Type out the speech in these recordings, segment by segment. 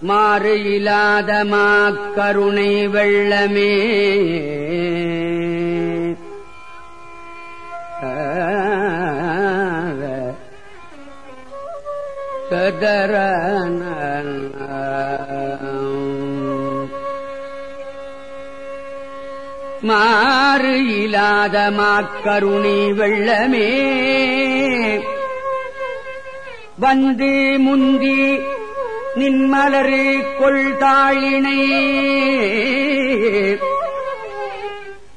மாறு இலாத மாக்கருணை வெள்ளமே. கதரன மாறு இலாத மாக்கருணை வெள்ளமே. வந்து முந்தி நின்மலரு கொள்தாழினை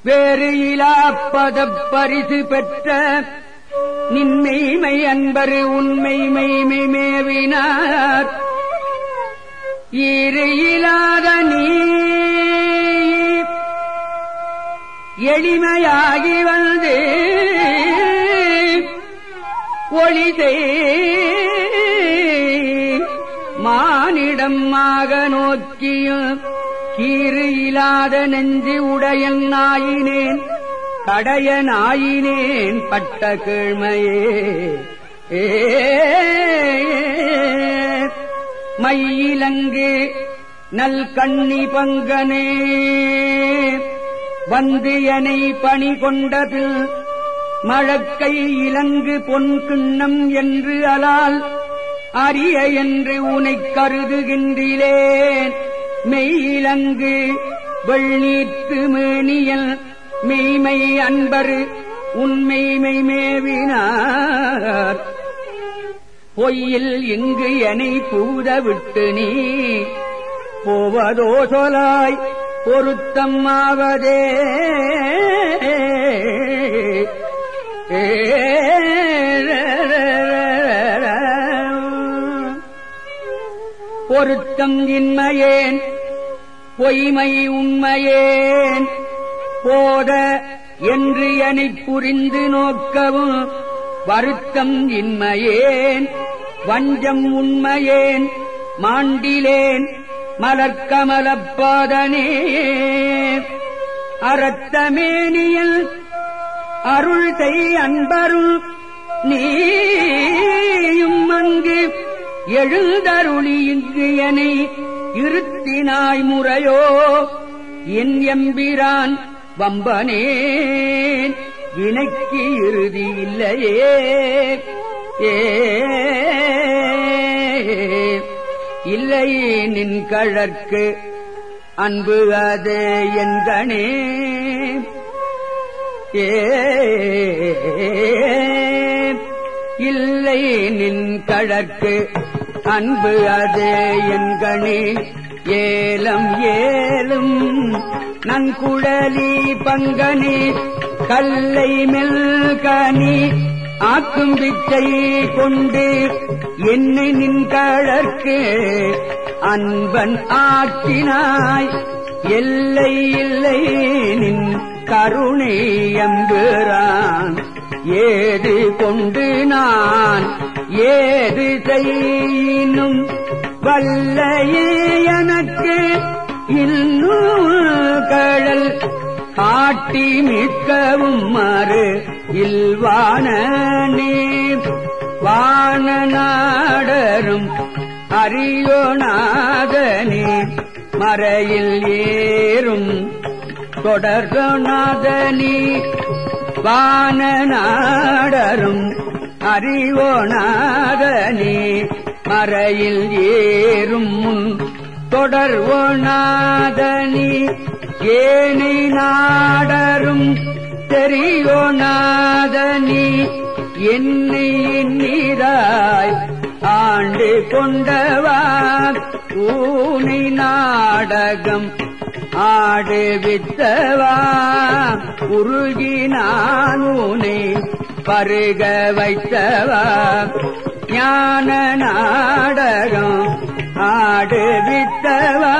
வேறு இலாப்பதப் பரிசு பெற்ற நின்மெய்மை அன்பரு உண்மைமை மேவினார் ஈறு இலாத நீ எளிமையாகி வந்து. ஒளிதே மானிடம் மாக நோக்கியும் கீறு இல்லாத நெஞ்சு உடையன் நாயினேன் கடைய நாயினேன் பட்ட கீழ்மையே. ஏ மையிலங்கு நல் கண்ணி பங்கனே. வந்து எனை பணி கொண்டது மழக்கை இலங்கு பொன் கிண்ணம் என்று அலால் அரிய என்று உனை கருதுகின்றேன். மெய்யிலங்கு வெள்நீத்து மேனியல் மெய்மை அன்பரு உண்மைமை மேவினார். பொய்யில் இங்கு எனை பூத விட்டு நீ போவதோ சொலாய் பொருத்தம் ஆவதே ஏ பொருத்தம் இன்மையேன் பொய்மை உண்மையேன். போத என்று எனை புரிந்து நோக்கவும் வருத்தம் இன்மையேன். வஞ்சம் உண்மையேன் மாண்டிலேன் மலர்க்கமலப்பாதனே அறத்தமேனியல் அருள்தை அன்பருள் நீயும் அங்கு எழுதருளி இங்கு எனை இருத்தினாய் முறையோ? என் எம்பிரான் வம்பனேன் வினைக்கு இறுதி இல்லையே? ஏ இல்லையே நின் கழற்கு அன்பு அதே என்கணே. ஏ இல்லை நின் கழற்கு அன்பு அதே என்கணி ஏலம் ஏலும். நன்குழலி பங்கனி கல்லை மெல்கனி ஆக்கும் பிச்சை கொண்டு என்னை நின் கழற்கு அன்பன் ஆக்கினாய் எல்லை இல்லை நின் கருணை எம்புறான் ஏது கொண்டு நான் ஏது செய்யினும் வல்லையே எனக்கு இன்னும் கடல் காட்டி மிக்கவும் மறு இல்வான நீ வான நாடரும் அரியோநாதனே மறையில் ஏறும் தொடர்நாதனி வான நாடரும் அறிவோநாதனி மறையில் ஏறும் முன் தொடர்வோநாதனி ஏனை நாடரும் தெரியோநாதனி என்னை எண்ணிராய் ஆண்டு கொண்டவா ஊனை நாடகம் ஆடு வித்தவா உருகி நான் பருக வைத்தவா? ஞான நாடகம் ஆடு வித்தவா?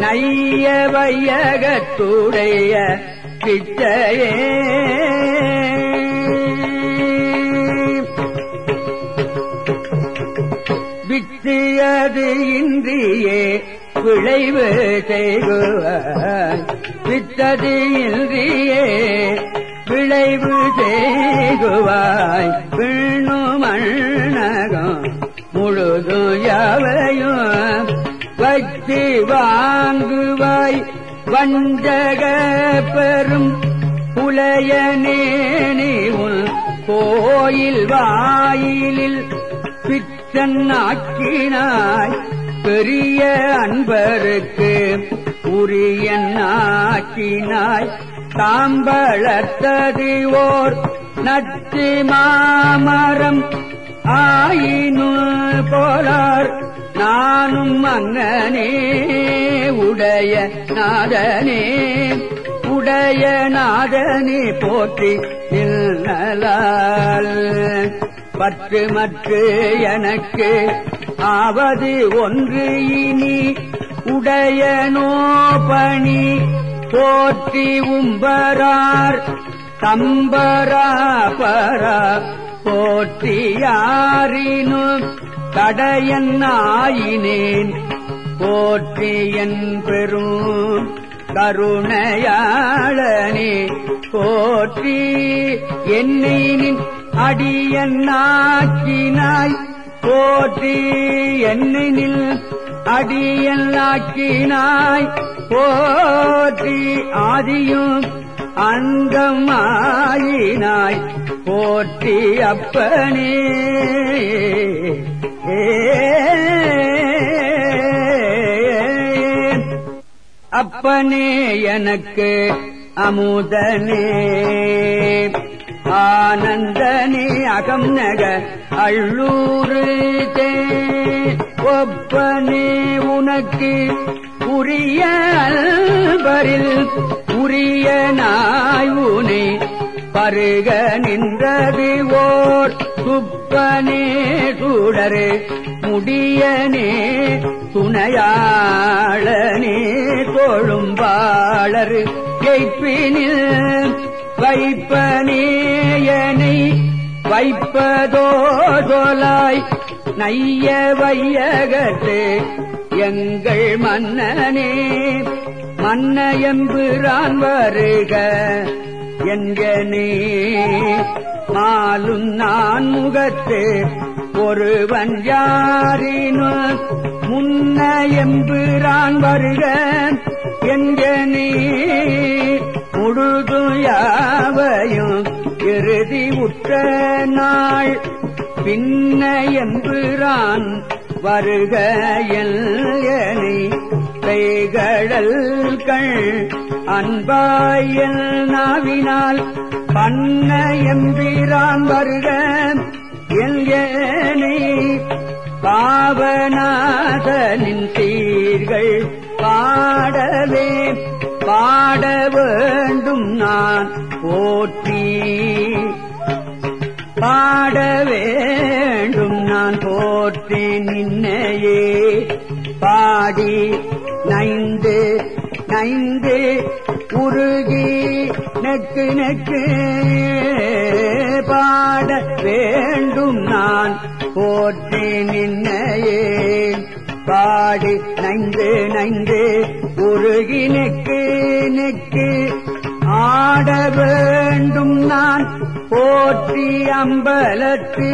நைய வையகத்துடைய பிச்சையே. வித்தியது இன்றியே விளைவு செய்குவ வித்தது இன்றியே பிழைவு செய்குவாய். பிண்ணு மண்ணகம் முழுது யாவையும் வச்சி வாங்குவாய். வஞ்சக பெரும் புலையனேனே உன் கோயில் வாயிலில் பித்தன் ஆக்கினாய். பெரிய அன்பருக்கு உரியன் ஆக்கினாய். ஓர் நச்சி மாமரம் ஆயினு போலார். நானும் அங்கனே உடைய நாதனே உடைய நாதனே போற்றி நில்லால் பற்று மற்று எனக்கு ஆவது ஒன்று இனி உடையனோ பணி. போற்றி உம்பரார் தம்பராபர போற்றியாரினும் தடையன்னாயினேன் போற்றி என் பெரும் கருணையாளனே போற்றி என்னை நின் அடியன்னாக்கினாய் போற்றி என்னை நில் அடியன்னாக்கினாய் போற்றி ஆதியும் அந்தமாயினாய் போற்றி அப்பனே. அப்பனே எனக்கு அமுதனே. ஆனந்தனே அகம் நக அள்ளூரு. தே ஒப்பனே உனக்கு உரிய அல்பரில் உரிய நாயுனை பருக நின்றது ஓர் சுப்பனே சுடரு முடியனே துணையாளனே கொழும்பாளர் கைப்பினில் வைப்பனேயனை வைப்பதோ சொலாய். நைய வையகத்து எங்கள் மன்னனே மன்ன மன்னயம்புரான் வருக என்கனே. மாலும் நான் முகத்து ஒருவன் யாரினு முன்ன எம்புரான் வருக என்கனே. முழுதும் யாவையும் இறுதி உற்ற நாள் பின்ன எம்புரான் வருக எல்லை பெய்கடல்கள் அன்பாயல் நாவினால் பண்ண எம்பிரான் வருக எல்லை பாவநாதனின் சீர்கள் பாடவே பாட வேண்டும் நான் போற்றி. பாடவே நான் போற்றி நின்னையே. பாடி நைந்து நைந்து உருகி நெக்கு நெக்கு. பாட வேண்டும் நான் போற்றி நின்னையே. பாடி நைந்து நைந்து உருகி நெக்கு நெக்கு. ஆட வேண்டும் நான் போற்றி அம்பலத்து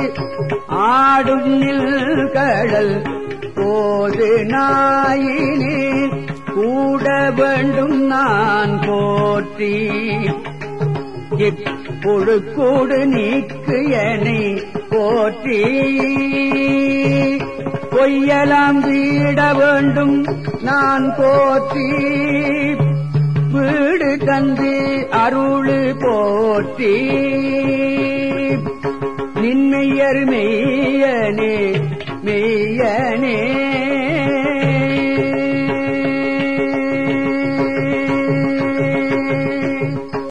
ஆடும் நில் கடல் போது நாயினே கூட வேண்டும் நான் போற்றி. இப்புழுக்கூடு நீக்கு எனை போற்றி. பொய்யலாம் வீட வேண்டும் நான் போற்றி. தந்து அருள் போற்றி. நின்மையர் மெய்யனே மெய்யனே.